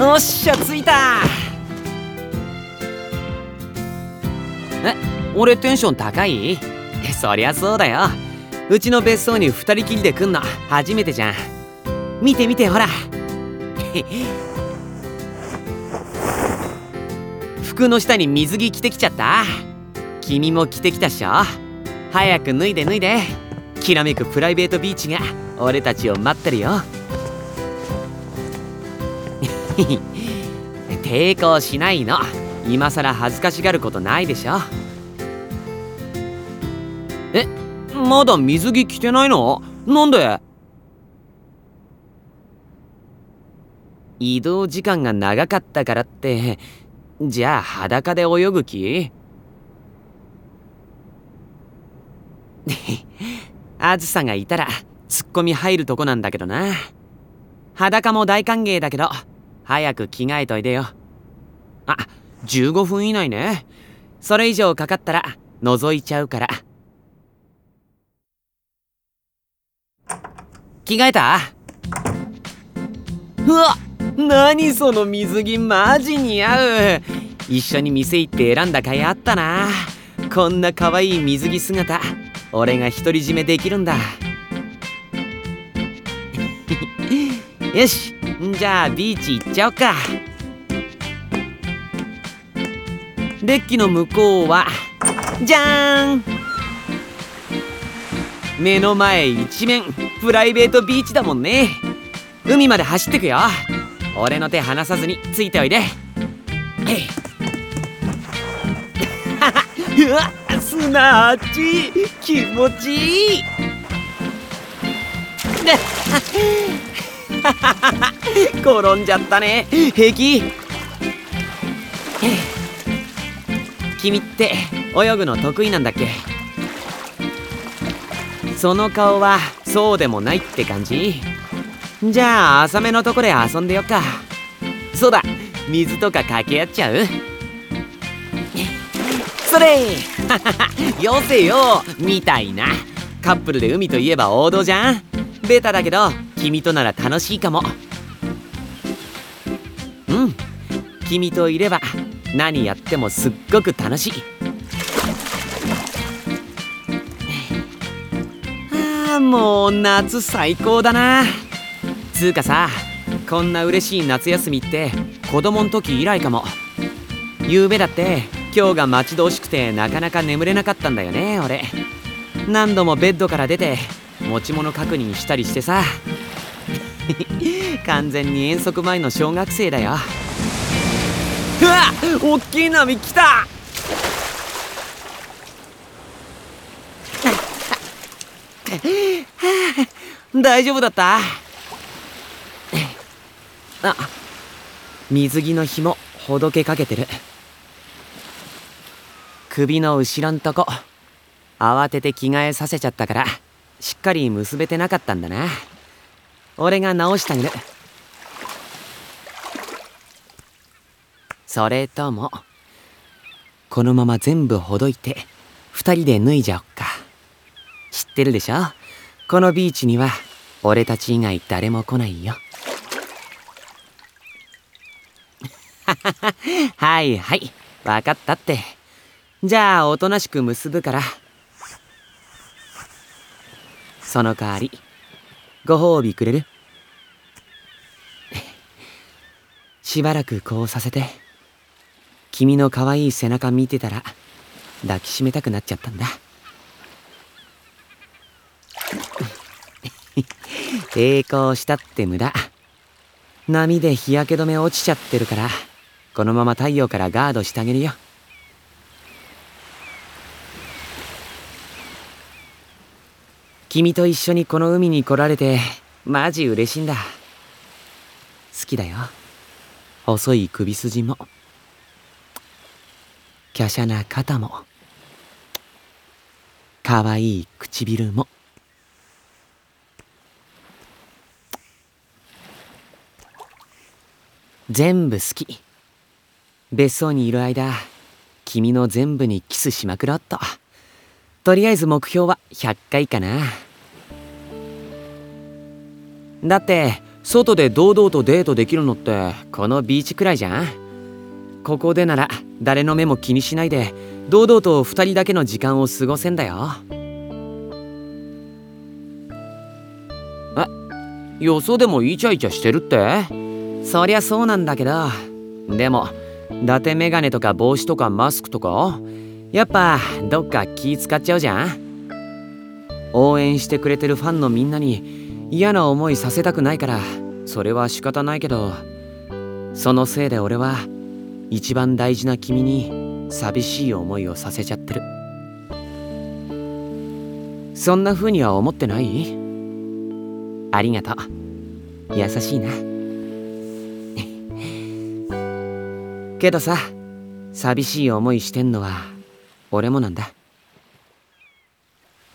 おっしゃ着いた。え俺テンション高い？そりゃそうだよ。うちの別荘に二人きりで来んの初めてじゃん。見て見てほら。服の下に水着着てきちゃった？君も着てきたっしょ？早く脱いで脱いで。きらめくプライベートビーチが俺たちを待ってるよ。抵抗しないの。今さら恥ずかしがることないでしょ。えまだ水着着てないの？なんで？移動時間が長かったからって。じゃあ裸で泳ぐ気？あずさがいたらツッコミ入るとこなんだけどな。裸も大歓迎だけど。早く着替えといでよ。あ15分以内ね。それ以上かかったら覗いちゃうから。着替えた？うわ何その水着マジ似合う。一緒に店行って選んだ甲斐あったな。こんな可愛い水着姿俺が独り占めできるんだ。よし。じゃあビーチ行っちゃおうか。デッキの向こうはじゃーん。目の前一面プライベートビーチだもんね。海まで走ってくよ。俺の手離さずについておいで。うわ砂あっち気持ちいい。転んじゃったね。平気。君って泳ぐの得意なんだっけ？その顔はそうでもないって感じ？じゃあ浅めのとこで遊んでよっか。そうだ。水とか掛け合っちゃう？それ。よせよ。みたいな。カップルで海といえば王道じゃん。ベタだけど。君となら楽しいかも。うん。君といれば何やってもすっごく楽しい。ああもう夏最高だな。つうかさこんな嬉しい夏休みって子供ん時以来かも。夕べだって今日が待ち遠しくてなかなか眠れなかったんだよね俺。何度もベッドから出て持ち物確認したりしてさ。完全に遠足前の小学生だよ。うわおっきい波来た。大丈夫だった？あ水着の紐ほどけかけてる。首の後ろんとこ慌てて着替えさせちゃったからしっかり結べてなかったんだな。俺が直してあげるそれともこのまま全部ほどいて二人で脱いじゃおっか。知ってるでしょ？このビーチには俺たち以外誰も来ないよ。はいはい。分かったって。じゃあおとなしく結ぶから。その代わりご褒美くれる？しばらくこうさせて。君の可愛い背中見てたら抱きしめたくなっちゃったんだ。抵抗したって無駄。波で日焼け止め落ちちゃってるからこのまま太陽からガードしてあげるよ。君と一緒にこの海に来られてマジ嬉しいんだ。好きだよ。細い首筋も。華奢な肩も。可愛い唇も。全部好き。別荘にいる間君の全部にキスしまくろっと。とりあえず目標は100回かな。だって外で堂々とデートできるのってこのビーチくらいじゃん。ここでなら誰の目も気にしないで堂々と2人だけの時間を過ごせんだよ。えよそでもイチャイチャしてるって？そりゃそうなんだけど。でも伊達メガネとか帽子とかマスクとか？やっぱどっか気使っちゃうじゃん。応援してくれてるファンのみんなに嫌な思いさせたくないからそれは仕方ないけどそのせいで俺は一番大事な君に寂しい思いをさせちゃってる。そんな風には思ってない？ありがとう。優しいな。けどさ寂しい思いしてんのは俺もなんだ。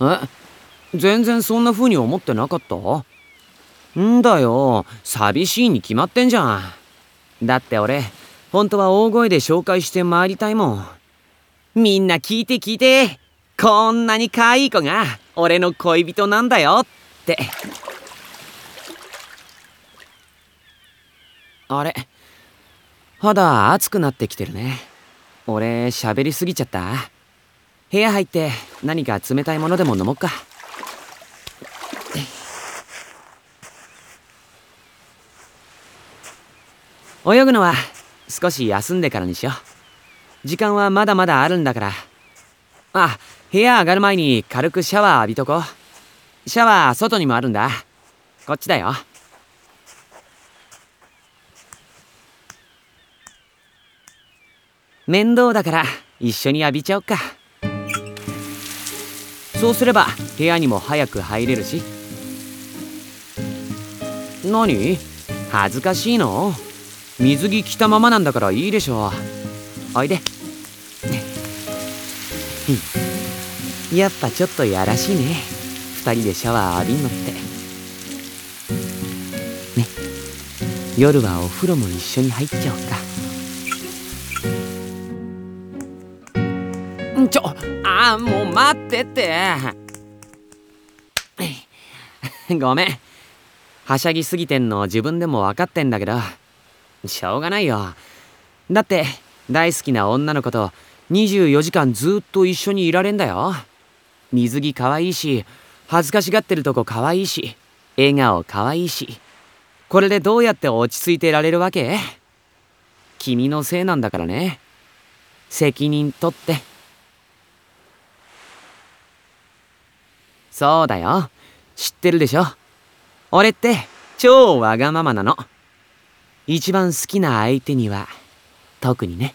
え？全然そんな風に思ってなかった？んだよ。寂しいに決まってんじゃん。だって俺本当は大声で紹介して回りたいもん。みんな聞いて聞いて。こんなに可愛い子が俺の恋人なんだよって。あれ？肌熱くなってきてるね。俺喋りすぎちゃった？部屋入って何か冷たいものでも飲もっか。泳ぐのは少し休んでからにしよう。時間はまだまだあるんだから。あ部屋上がる前に軽くシャワー浴びとこう。シャワー外にもあるんだ。こっちだよ。面倒だから一緒に浴びちゃおっか。そうすれば部屋にも早く入れるし。何？恥ずかしいの？水着着たままなんだからいいでしょおいで。やっぱちょっとやらしいね。二人でシャワー浴びんのって。ね。夜はお風呂も一緒に入っちゃおうか。あもう待ってって。ごめん。はしゃぎすぎてんの自分でも分かってんだけど。しょうがないよ。だって大好きな女の子と24時間ずっと一緒にいられんだよ。水着かわいいし恥ずかしがってるとこかわいいし笑顔かわいいし。これでどうやって落ち着いてられるわけ？君のせいなんだからね。責任取って。そうだよ。知ってるでしょ？俺って超わがままなの。一番好きな相手には特にね。